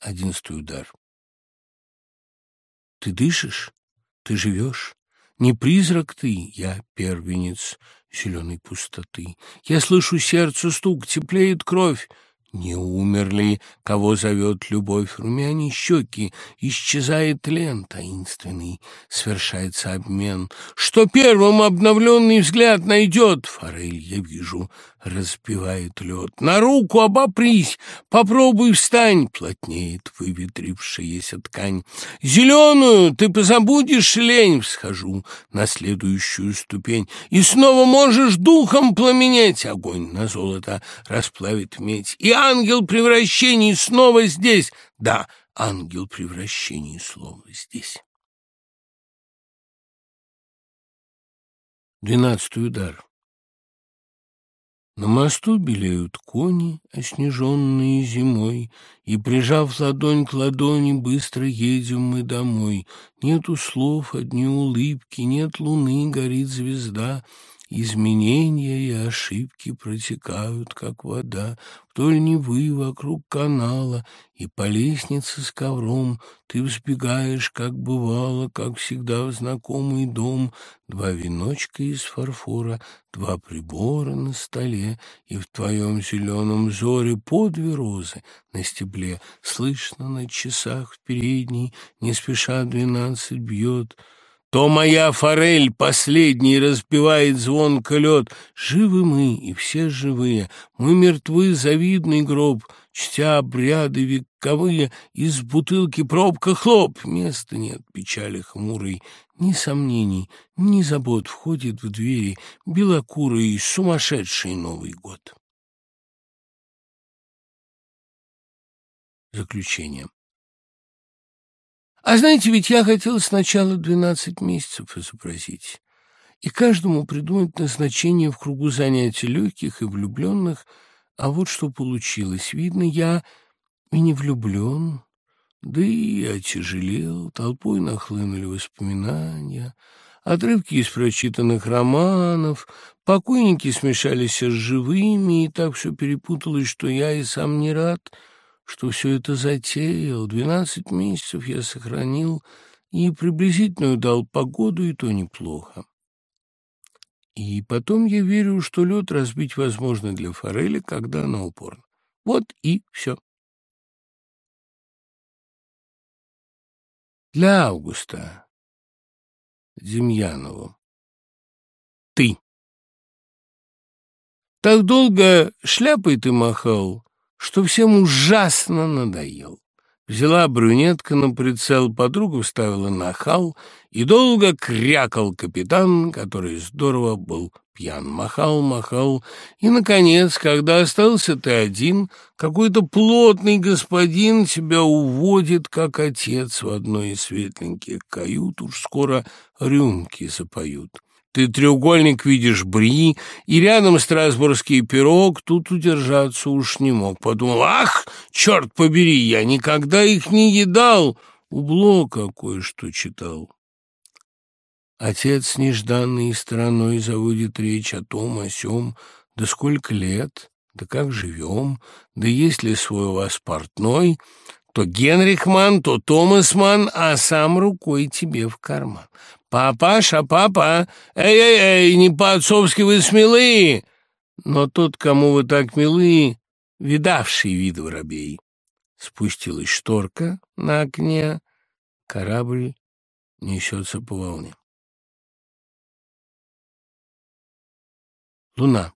Одиннадцатый удар. Ты дышишь? Ты живешь? Не призрак ты, я первенец зеленой пустоты. Я слышу сердце стук, теплеет кровь. Не умерли, кого зовет любовь, румяне щеки, исчезает тлен таинственный, свершается обмен. Что первым обновленный взгляд найдет, форель, я вижу, разбивает лед. На руку обопрись, попробуй встань, плотнеет выветрившаяся ткань. Зеленую ты позабудешь лень, всхожу на следующую ступень, и снова можешь духом пламенеть. Огонь на золото расплавит медь, и ангел превращений снова здесь. Да, ангел превращений снова здесь. Двенадцатый удар. На мосту белеют кони, оснеженные зимой, И, прижав ладонь к ладони, быстро едем мы домой. Нету слов, одни улыбки, нет луны, горит звезда — Изменения и ошибки протекают, как вода, Вдоль Невы, вокруг канала, и по лестнице с ковром Ты взбегаешь, как бывало, как всегда в знакомый дом. Два веночка из фарфора, два прибора на столе, И в твоем зеленом взоре по две розы на стебле. Слышно на часах в передней, не спеша двенадцать бьет — то моя форель последний разбивает звонко лед. Живы мы, и все живые, мы мертвы, завидный гроб, Чтя обряды вековые, из бутылки пробка хлоп. Места нет печали хмурой, ни сомнений, ни забот входит в двери белокурый сумасшедший Новый год. Заключение. А знаете, ведь я хотел сначала двенадцать месяцев изобразить. И каждому придумать назначение в кругу занятий легких и влюбленных, а вот что получилось. Видно, я и не влюблен, да и отяжелел, толпой нахлынули воспоминания, отрывки из прочитанных романов, покойники смешались с живыми, и так все перепуталось, что я и сам не рад — что все это затеял. Двенадцать месяцев я сохранил и приблизительную дал погоду, и то неплохо. И потом я верю, что лед разбить возможно для форели, когда она упорна. Вот и все. Для Августа Демьянову. Ты. Так долго шляпой ты махал, что всем ужасно надоел. Взяла брюнетка на прицел, подругу вставила на хал, и долго крякал капитан, который здорово был пьян. Махал, махал, и, наконец, когда остался ты один, какой-то плотный господин тебя уводит, как отец, в одной из светленьких кают, уж скоро рюмки запоют. Ты треугольник видишь бри, и рядом страсбургский пирог, тут удержаться уж не мог. Подумал, ах, черт побери, я никогда их не едал. У Блока кое-что читал. Отец нежданной стороной заводит речь о том, о сём, да сколько лет, да как живем, да есть ли свой у вас портной, то Генрихман, то Томасман, а сам рукой тебе в карман. «Папаша, папа! Эй-эй-эй, не по-отцовски вы смелые!» Но тот, кому вы так милы, видавший вид воробей. Спустилась шторка на окне, корабль несется по волне. Луна.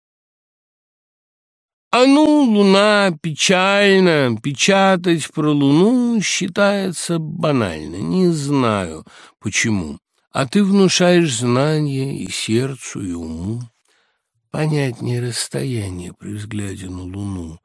А ну, луна, печально, печатать про луну считается банально, не знаю почему. А ты внушаешь знания и сердцу, и уму. Понятнее расстояние при взгляде на луну.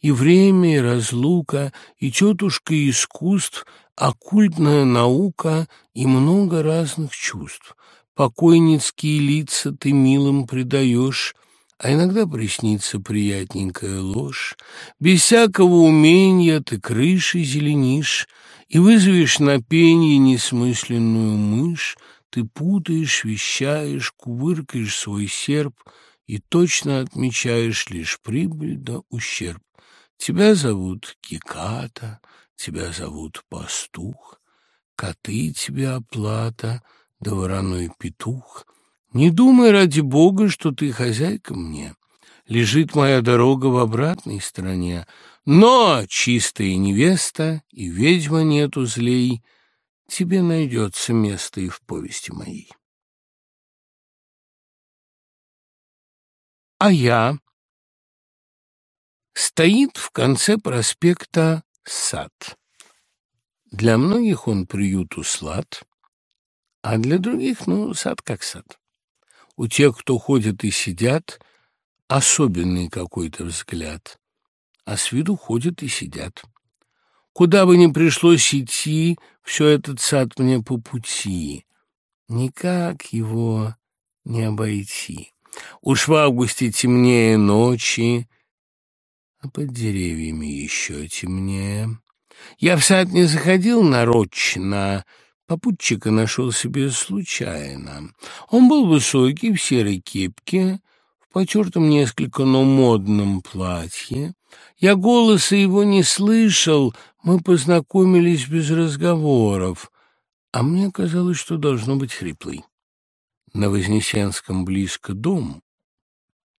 И время, и разлука, и тетушка искусств, оккультная наука и много разных чувств. Покойницкие лица ты милым предаешь, а иногда приснится приятненькая ложь. Без всякого умения ты крыши зеленишь и вызовешь на пенье несмысленную мышь, ты путаешь, вещаешь, кувыркаешь свой серп и точно отмечаешь лишь прибыль да ущерб. Тебя зовут Киката, тебя зовут Пастух, коты тебе оплата, да вороной петух. Не думай ради бога, что ты хозяйка мне. Лежит моя дорога в обратной стороне, но чистая невеста и ведьма нету злей, тебе найдется место и в повести моей. А я Стоит в конце проспекта сад. Для многих он приют слад, а для других, ну, сад как сад. У тех, кто ходит и сидят, особенный какой-то взгляд, а с виду ходят и сидят. Куда бы ни пришлось идти, все этот сад мне по пути. Никак его не обойти. Уж в августе темнее ночи, а под деревьями еще темнее. Я в сад не заходил нарочно, попутчика нашел себе случайно. Он был высокий, в серой кепке, потертом несколько, но модном платье. Я голоса его не слышал, мы познакомились без разговоров, а мне казалось, что должно быть хриплый. На Вознесенском близко дом.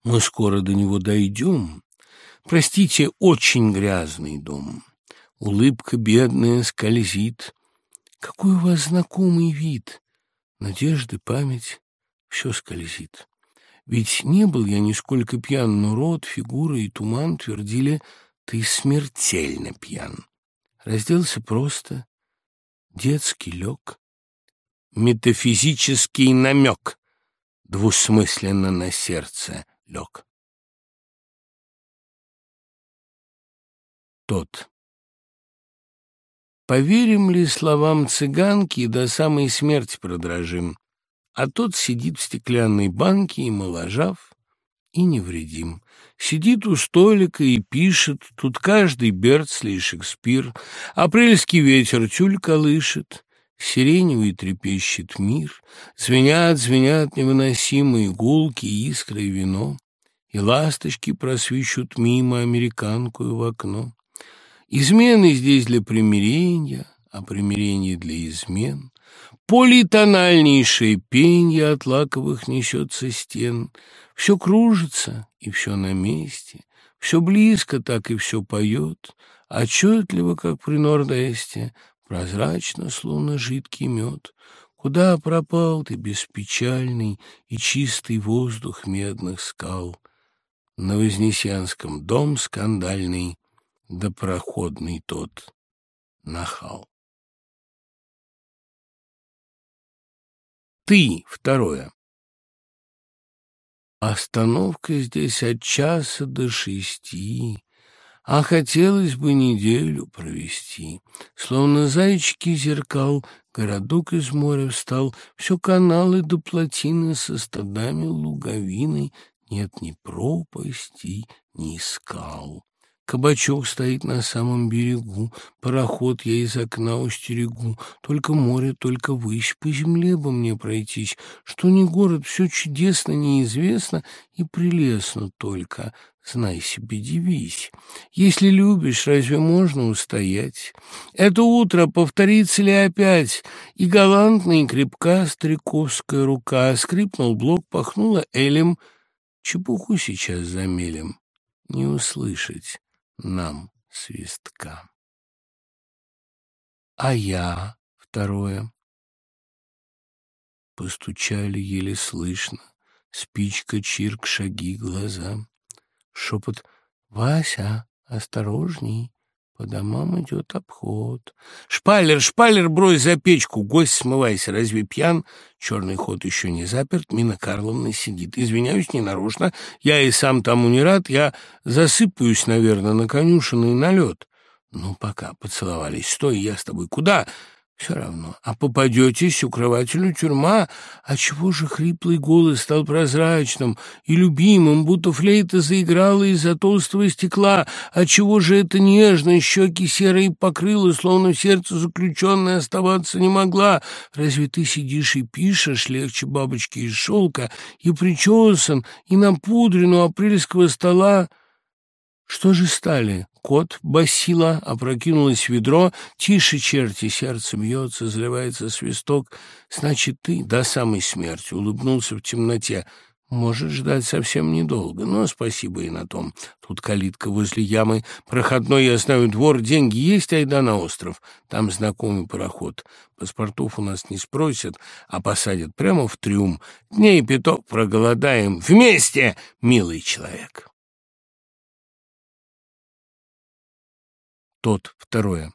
Мы скоро до него дойдем. Простите, очень грязный дом. Улыбка бедная скользит. Какой у вас знакомый вид. Надежды, память, все скользит. Ведь не был я нисколько пьян, но рот, фигура и туман твердили, ты смертельно пьян. Разделся просто, детский лег. Метафизический намек двусмысленно на сердце лег. тот. Поверим ли словам цыганки до самой смерти продрожим, а тот сидит в стеклянной банке и моложав, и невредим. Сидит у столика и пишет, тут каждый Берцли и Шекспир, апрельский ветер тюль колышет, сиреневый трепещет мир, звенят, звенят невыносимые гулки, искры и вино, и ласточки просвищут мимо американку в окно. Измены здесь для примирения, а примирение для измен. Политональнейшее пенье от лаковых несется стен. Все кружится, и все на месте. Все близко, так и все поет. Отчетливо, как при Нордесте, прозрачно, словно жидкий мед. Куда пропал ты, беспечальный и чистый воздух медных скал? На Вознесенском дом скандальный да проходный тот нахал. Ты, второе. Остановка здесь от часа до шести, а хотелось бы неделю провести. Словно зайчики зеркал, городок из моря встал, все каналы до плотины со стадами луговиной, нет ни пропасти, ни скал. Кабачок стоит на самом берегу, пароход я из окна устерегу. Только море, только высь, по земле бы мне пройтись. Что не город, все чудесно, неизвестно и прелестно только. Знай себе, дивись. Если любишь, разве можно устоять? Это утро повторится ли опять? И галантная, и крепка стариковская рука. Скрипнул блок, пахнула элем. Чепуху сейчас замелем. Не услышать нам свистка. А я второе. Постучали еле слышно, спичка, чирк, шаги, глаза. Шепот «Вася, осторожней!» По домам идет обход. Шпалер, шпалер, брось за печку. Гость, смывайся. Разве пьян? Черный ход еще не заперт. Мина Карловна сидит. Извиняюсь, ненарочно. Я и сам тому не рад. Я засыпаюсь, наверное, на конюшенный налет. Ну, пока поцеловались. Стой, я с тобой. Куда? Все равно. А попадетесь, укрывателю тюрьма. А чего же хриплый голос стал прозрачным и любимым, будто флейта заиграла из-за толстого стекла? А чего же это нежно, щеки серые покрыло, словно сердце заключенное оставаться не могла? Разве ты сидишь и пишешь легче бабочки из шелка, и причесан, и напудрен у апрельского стола? Что же стали? Кот, басила, опрокинулось ведро. Тише, черти, сердце бьется, заливается свисток. Значит, ты до самой смерти улыбнулся в темноте. Может ждать совсем недолго, но спасибо и на том. Тут калитка возле ямы, проходной, я знаю, двор, деньги есть, айда на остров. Там знакомый пароход. Паспортов у нас не спросят, а посадят прямо в трюм. Дней пяток проголодаем. Вместе, милый человек. Тот, второе.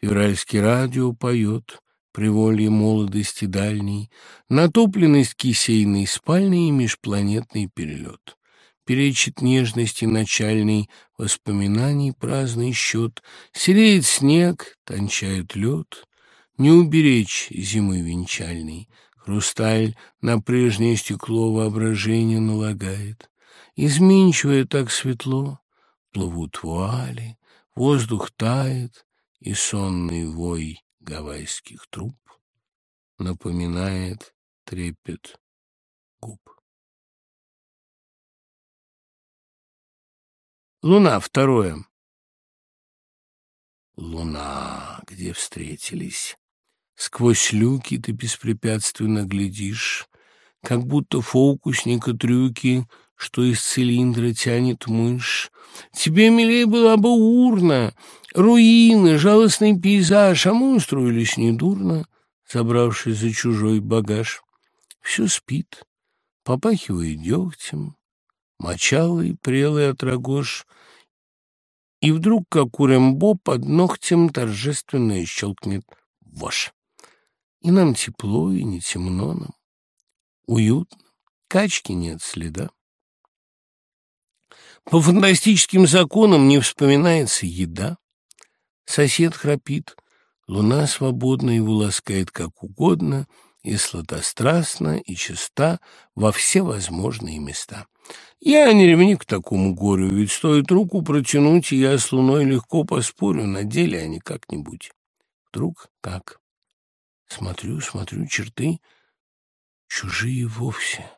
Февральский радио поет приволье молодости дальней, натопленность кисейной спальни и межпланетный перелет. Перечит нежности начальный, воспоминаний праздный счет, сереет снег, тончает лед, не уберечь зимы венчальной. Хрусталь на прежнее стекло воображение налагает. Изменчивое так светло, плывут вуали, воздух тает, и сонный вой гавайских труб напоминает трепет губ. Луна второе. Луна, где встретились. Сквозь люки ты беспрепятственно глядишь, Как будто фокусника трюки, Что из цилиндра тянет мышь. Тебе милее была бы урна, Руины, жалостный пейзаж, а мы устроились недурно, Собравшись за чужой багаж. Все спит, попахивает дегтем, мочалый, прелый отрогож, и вдруг, как у Рэмбо, под ногтем торжественно щелкнет вошь. И нам тепло, и не темно нам, уютно, качки нет следа. По фантастическим законам не вспоминается еда. Сосед храпит, луна свободна его ласкает как угодно, и сладострастна, и чиста во все возможные места. Я не ревник к такому горю, ведь стоит руку протянуть, и я с луной легко поспорю на деле, а не как-нибудь. Вдруг как? Смотрю, смотрю, черты чужие вовсе.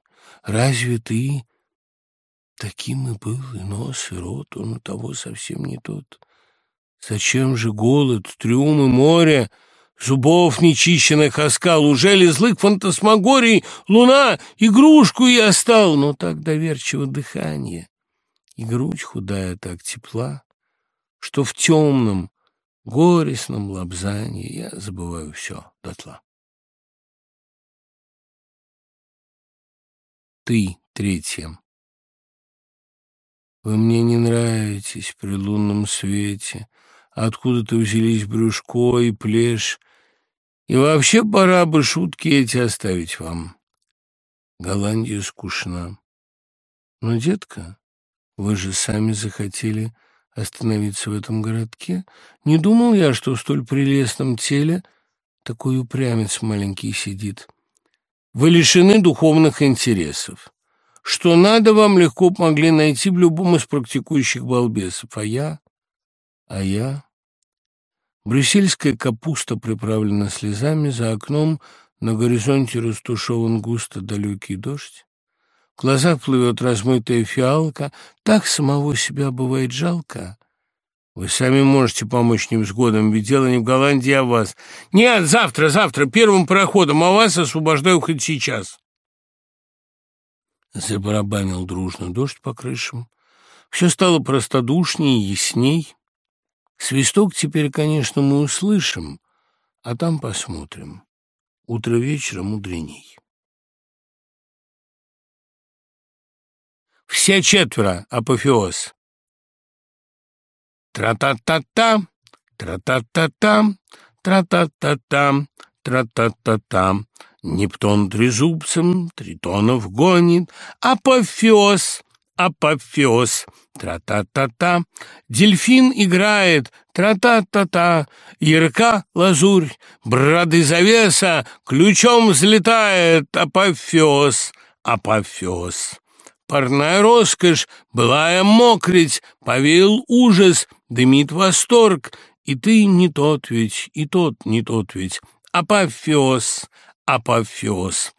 Разве ты таким и был, и нос, и рот, он у того совсем не тот? Зачем же голод, трюм и море, зубов нечищенных оскал? Ужели злых фантасмагорий луна игрушку я стал? Но так доверчиво дыхание, и грудь худая так тепла, что в темном, горестном лобзании я забываю все дотла. Ты, третья. Вы мне не нравитесь при лунном свете, Откуда-то взялись брюшко и плешь, И вообще пора бы шутки эти оставить вам. Голландия скучна. Но, детка, вы же сами захотели остановиться в этом городке. Не думал я, что в столь прелестном теле такой упрямец маленький сидит. Вы лишены духовных интересов. Что надо, вам легко могли найти в любом из практикующих балбесов. А я? А я? Брюссельская капуста приправлена слезами, за окном на горизонте растушеван густо далекий дождь. В глазах плывет размытая фиалка. Так самого себя бывает жалко. Вы сами можете помочь невзгодам, ведь дело не в Голландии, а в вас. Нет, завтра, завтра, первым пароходом, а вас освобождаю хоть сейчас. Забарабанил дружно дождь по крышам. Все стало простодушнее, ясней. Свисток теперь, конечно, мы услышим, а там посмотрим. Утро вечера мудреней. Все четверо — апофеоз. Тра-та-та-та, тра-та-та-та, тра-та-та-та, тра-та-та-та. Нептун трезубцем тритонов гонит. Апофеоз, апофеоз. Тра-та-та-та. Дельфин играет. Тра-та-та-та. Ярка лазурь. Брады завеса. Ключом взлетает. Апофеоз. Апофеоз. Парная роскошь, былая мокрить, повеял ужас, дымит восторг, и ты не тот ведь, и тот не тот ведь. Апофеоз, апофеоз.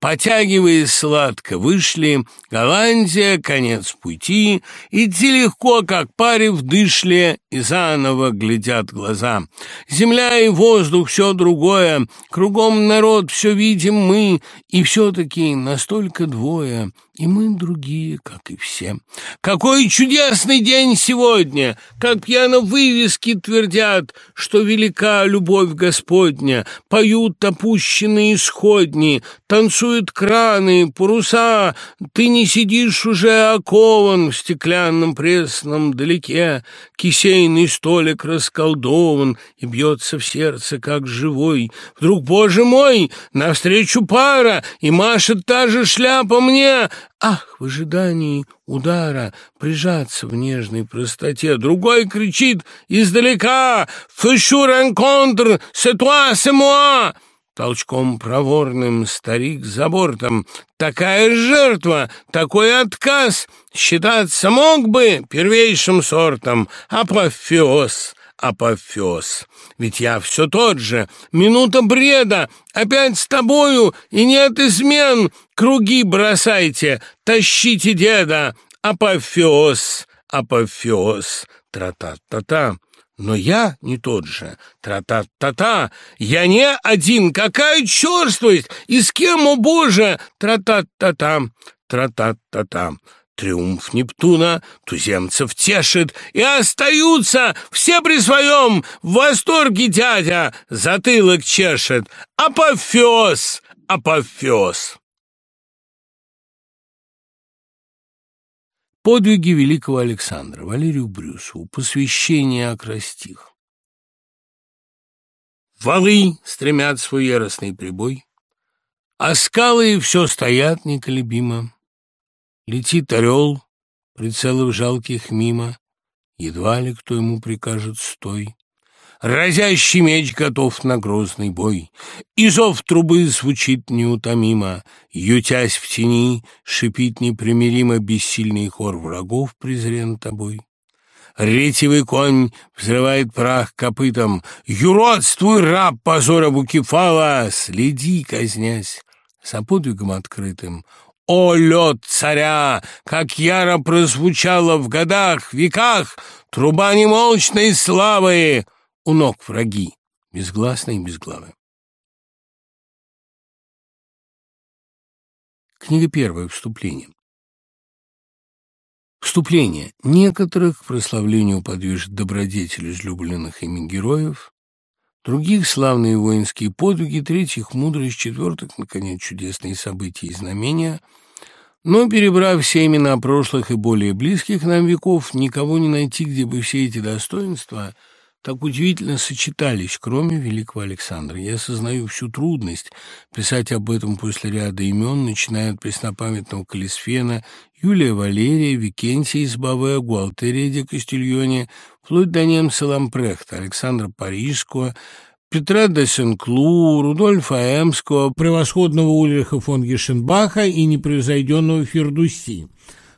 потягиваясь сладко, вышли. Голландия, конец пути, идти легко, как паре в дышле, и заново глядят глаза. Земля и воздух — все другое, кругом народ, все видим мы, и все-таки настолько двое — и мы другие, как и все. Какой чудесный день сегодня! Как пьяно вывески твердят, что велика любовь Господня. Поют опущенные исходни, танцуют краны, паруса. Ты не сидишь уже окован в стеклянном пресном далеке. Кисейный столик расколдован и бьется в сердце, как живой. Вдруг, боже мой, навстречу пара, и машет та же шляпа мне, Ах, в ожидании удара прижаться в нежной простоте. Другой кричит издалека «Фэшу ренконтр, c'est moi!» Толчком проворным старик за бортом. Такая жертва, такой отказ считаться мог бы первейшим сортом. Апофеоз апофеоз. Ведь я все тот же, минута бреда, опять с тобою, и нет измен. Круги бросайте, тащите деда, апофеоз, апофеоз, тра-та-та-та. Но я не тот же. Тра-та-та-та. Я не один. Какая черствость! И с кем, о боже? Тра-та-та-та. Тра-та-та-та. Триумф Нептуна туземцев тешит, и остаются все при своем в восторге дядя, затылок чешет. Апофеоз, апофеоз. Подвиги великого Александра, Валерию Брюсову, посвящение акростих. Валы стремят свой яростный прибой, а скалы все стоят неколебимо. Летит орел, прицелов жалких мимо, Едва ли кто ему прикажет «стой». Разящий меч готов на грозный бой, И зов трубы звучит неутомимо, Ютясь в тени, шипит непримиримо Бессильный хор врагов презрен тобой. Ретивый конь взрывает прах копытом. «Юродствуй, раб позора Букефала! Следи, казнясь!» За подвигом открытым о, лед царя! Как яро прозвучало в годах, веках Труба немолчной славы! У ног враги, безгласные и безглавые. Книга первая. Вступление. Вступление. Некоторых к прославлению подвижет добродетель излюбленных ими героев, других — славные воинские подвиги, третьих — мудрость, четвертых — наконец, чудесные события и знамения. Но, перебрав все имена прошлых и более близких нам веков, никого не найти, где бы все эти достоинства так удивительно сочетались, кроме великого Александра. Я осознаю всю трудность писать об этом после ряда имен, начиная от преснопамятного Калисфена, Юлия Валерия, Викентия из Баве, Гуалтерия де Кастильоне, вплоть до немца Лампрехта, Александра Парижского, Петра де Сенклу, Рудольфа Эмского, превосходного Ульриха фон Гешенбаха и непревзойденного Фердуси.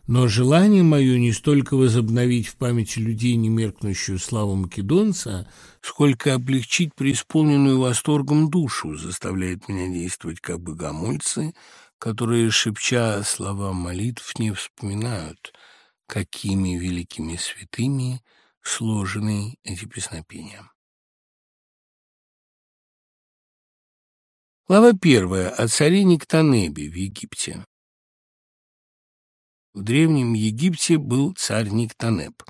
Но желание мое не столько возобновить в памяти людей немеркнущую славу македонца, сколько облегчить преисполненную восторгом душу, заставляет меня действовать как богомольцы, которые, шепча слова молитв, не вспоминают, какими великими святыми – сложены эти песнопения. Глава первая о царе Никтанебе в Египте. В Древнем Египте был царь Никтанеп.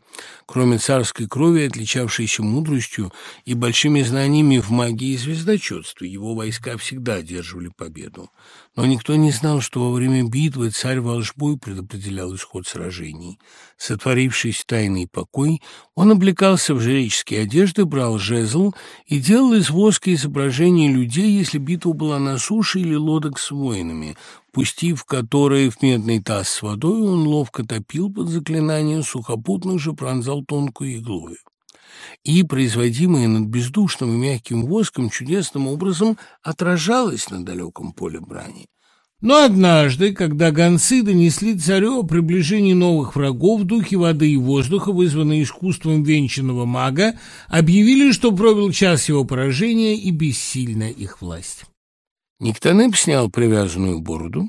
Кроме царской крови, отличавшейся мудростью и большими знаниями в магии и звездочетстве, его войска всегда одерживали победу. Но никто не знал, что во время битвы царь волшбой предопределял исход сражений. Сотворившись тайный покой, он облекался в жреческие одежды, брал жезл и делал из воска изображения людей, если битва была на суше или лодок с воинами, пустив которые в медный таз с водой, он ловко топил под заклинание, сухопутных же пронзал тонкую иглою. И производимое над бездушным и мягким воском чудесным образом отражалось на далеком поле брани. Но однажды, когда гонцы донесли царю о приближении новых врагов, духи воды и воздуха, вызванные искусством венчанного мага, объявили, что пробил час его поражения и бессильна их власть. Никтонеп снял привязанную бороду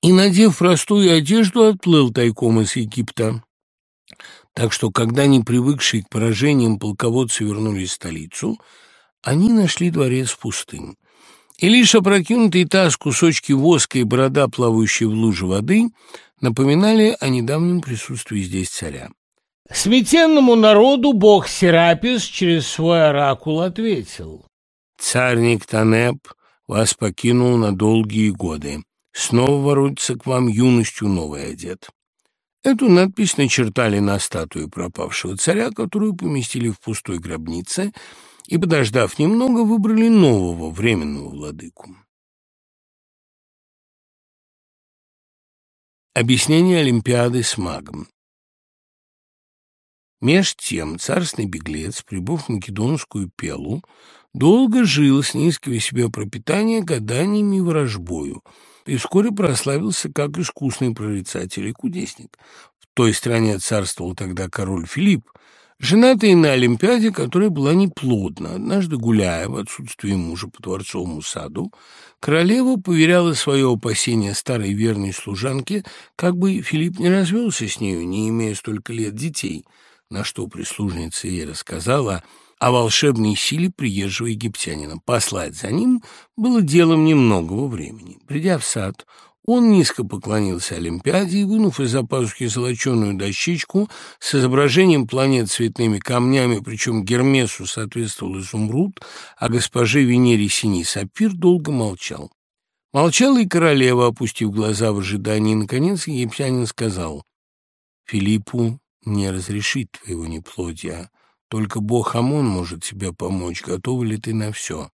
и, надев простую одежду, отплыл тайком из Египта. Так что, когда непривыкшие к поражениям полководцы вернулись в столицу, они нашли дворец пустым. И лишь опрокинутый таз, кусочки воска и борода, плавающие в луже воды, напоминали о недавнем присутствии здесь царя. Сметенному народу бог Серапис через свой оракул ответил. «Царь Никтанеп вас покинул на долгие годы. Снова воротится к вам юностью новый одет». Эту надпись начертали на статуе пропавшего царя, которую поместили в пустой гробнице, и, подождав немного, выбрали нового временного владыку. Объяснение Олимпиады с магом Меж тем царственный беглец, прибыв в Македонскую Пелу, долго жил, снискивая себе пропитание гаданиями и ворожбою, и вскоре прославился как искусный прорицатель и кудесник. В той стране царствовал тогда король Филипп, женатый на Олимпиаде, которая была неплодна. Однажды, гуляя в отсутствие мужа по дворцовому саду, королева поверяла свое опасение старой верной служанке, как бы Филипп не развелся с нею, не имея столько лет детей – на что прислужница ей рассказала о волшебной силе приезжего египтянина. Послать за ним было делом немногого времени. Придя в сад, он низко поклонился Олимпиаде и, вынув из-за пазухи золоченую дощечку с изображением планет цветными камнями, причем Гермесу соответствовал изумруд, а госпоже Венере синий сапфир, долго молчал. Молчала и королева, опустив глаза в ожидании, и, наконец, египтянин сказал Филиппу не разрешить твоего неплодия. Только бог Амон может тебе помочь. Готова ли ты на все?»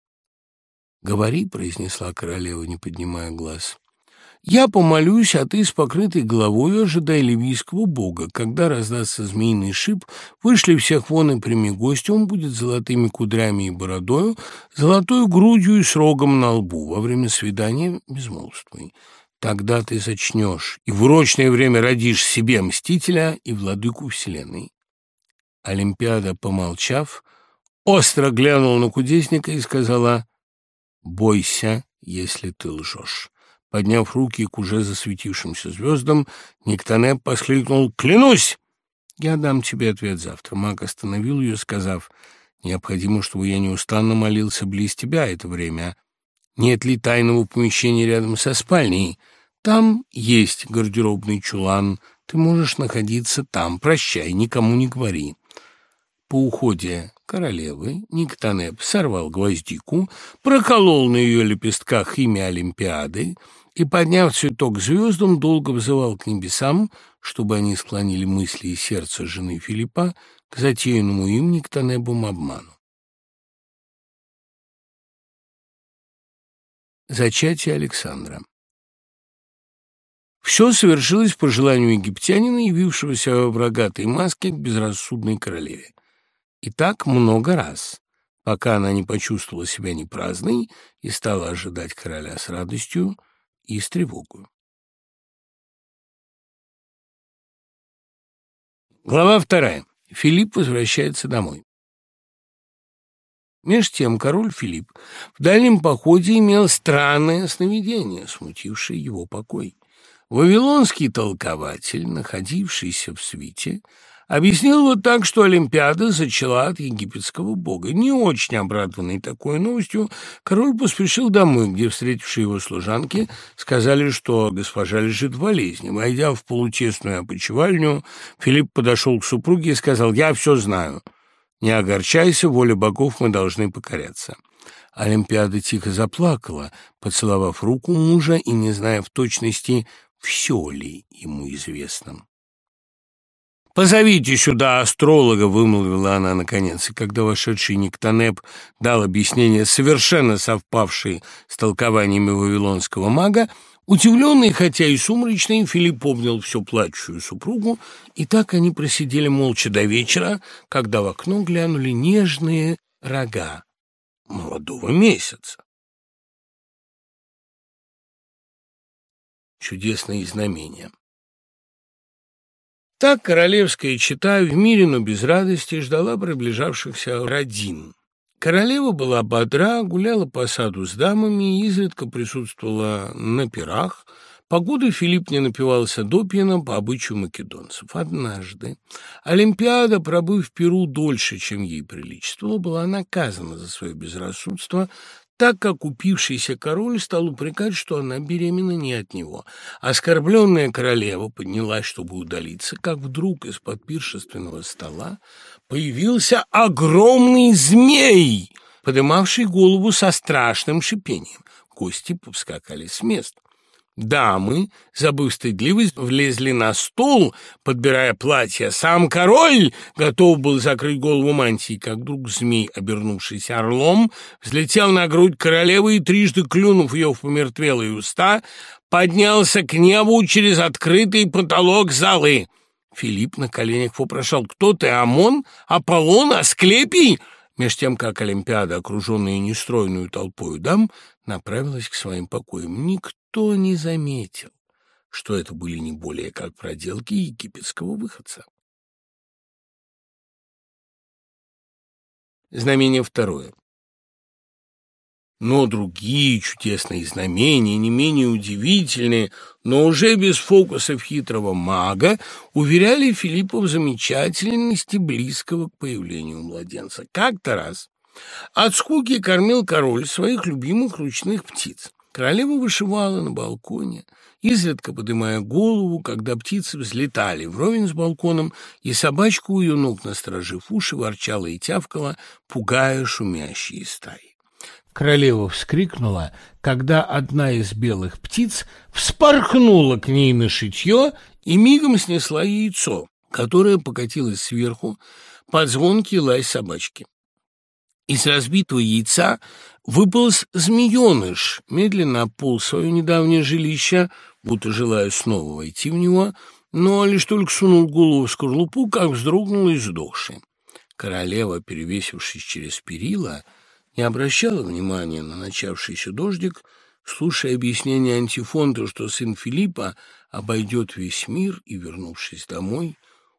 «Говори», — произнесла королева, не поднимая глаз. «Я помолюсь, а ты с покрытой головой ожидай ливийского бога. Когда раздастся змеиный шип, вышли всех вон и прими гостя, он будет золотыми кудрями и бородою, золотой грудью и с рогом на лбу. Во время свидания безмолвствуй. Тогда ты зачнешь и в урочное время родишь себе мстителя и владыку вселенной. Олимпиада, помолчав, остро глянула на кудесника и сказала «Бойся, если ты лжешь». Подняв руки к уже засветившимся звездам, Никтонеп воскликнул «Клянусь!» «Я дам тебе ответ завтра». Маг остановил ее, сказав «Необходимо, чтобы я неустанно молился близ тебя это время, нет ли тайного помещения рядом со спальней? Там есть гардеробный чулан. Ты можешь находиться там. Прощай, никому не говори. По уходе королевы Никтанеп сорвал гвоздику, проколол на ее лепестках имя Олимпиады и, подняв цветок звездам, долго взывал к небесам, чтобы они склонили мысли и сердце жены Филиппа к затеянному им Никтанебом обману. Зачатие Александра Все совершилось по желанию египтянина, явившегося в рогатой маске к безрассудной королеве. И так много раз, пока она не почувствовала себя непраздной и стала ожидать короля с радостью и с тревогой. Глава вторая. Филипп возвращается домой. Меж тем король Филипп в дальнем походе имел странное сновидение, смутившее его покой. Вавилонский толкователь, находившийся в свите, объяснил вот так, что Олимпиада зачала от египетского бога. Не очень обрадованный такой новостью, король поспешил домой, где встретившие его служанки сказали, что госпожа лежит в болезни. Войдя в полутесную опочивальню, Филипп подошел к супруге и сказал «Я все знаю». Не огорчайся, воле богов мы должны покоряться. Олимпиада тихо заплакала, поцеловав руку мужа и не зная в точности, все ли ему известно. «Позовите сюда астролога», — вымолвила она наконец, и когда вошедший Никтонеп дал объяснение, совершенно совпавшее с толкованиями вавилонского мага, Удивленный, хотя и сумрачный, Филипп обнял всю плачущую супругу, и так они просидели молча до вечера, когда в окно глянули нежные рога молодого месяца. Чудесные знамения. Так королевская чита в мире, но без радости ждала приближавшихся родин. Королева была бодра, гуляла по саду с дамами, изредка присутствовала на пирах. Погоды Филипп не напивался до по обычаю македонцев. Однажды Олимпиада, пробыв в Перу дольше, чем ей приличествовало, была наказана за свое безрассудство так как упившийся король стал упрекать, что она беременна не от него. Оскорбленная королева поднялась, чтобы удалиться, как вдруг из-под пиршественного стола появился огромный змей, подымавший голову со страшным шипением. Кости повскакали с мест. Дамы, забыв стыдливость, влезли на стул, подбирая платье. Сам король готов был закрыть голову мантии, как вдруг змей, обернувшийся орлом, взлетел на грудь королевы и, трижды клюнув ее в помертвелые уста, поднялся к небу через открытый потолок залы. Филипп на коленях вопрошал, кто ты, Амон, Аполлон, Асклепий? Меж тем, как Олимпиада, окруженная нестройную толпою дам, направилась к своим покоям. Никто не заметил, что это были не более как проделки египетского выходца. Знамение второе. Но другие чудесные знамения, не менее удивительные, но уже без фокусов хитрого мага, уверяли Филиппа в замечательности близкого к появлению младенца. Как-то раз от скуки кормил король своих любимых ручных птиц. Королева вышивала на балконе, изредка поднимая голову, когда птицы взлетали вровень с балконом, и собачка у ее ног, насторожив уши, ворчала и тявкала, пугая шумящие стаи. Королева вскрикнула, когда одна из белых птиц вспорхнула к ней на шитье и мигом снесла яйцо, которое покатилось сверху под звонкий лай собачки. Из разбитого яйца выполз змееныш, медленно ополз свое недавнее жилище, будто желая снова войти в него, но лишь только сунул голову в скорлупу, как вздрогнул и сдохший. Королева, перевесившись через перила, не обращала внимания на начавшийся дождик, слушая объяснение антифонта, что сын Филиппа обойдет весь мир и, вернувшись домой,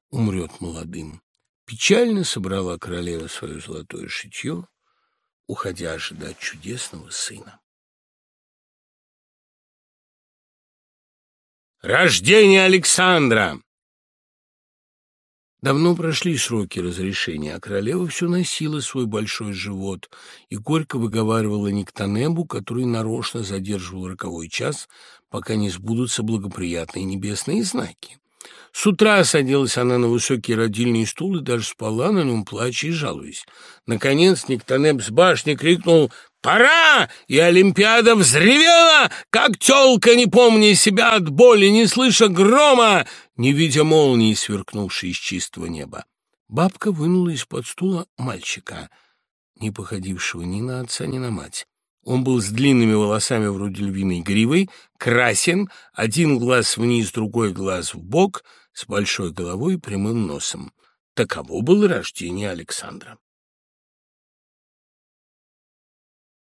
умрет молодым. Печально собрала королева свое золотое шитье, уходя ожидать чудесного сына. Рождение Александра Давно прошли сроки разрешения, а королева все носила свой большой живот и горько выговаривала Никтанебу, который нарочно задерживал роковой час, пока не сбудутся благоприятные небесные знаки. С утра садилась она на высокий родильный стул и даже спала на нем, плача и жалуясь. Наконец Никтанеп с башни крикнул «Пора!» И Олимпиада взревела, как тёлка, не помня себя от боли, не слыша грома, не видя молнии, сверкнувшей из чистого неба. Бабка вынула из-под стула мальчика, не походившего ни на отца, ни на мать. Он был с длинными волосами вроде львиной гривой, красен, один глаз вниз, другой глаз в бок, с большой головой и прямым носом. Таково было рождение Александра.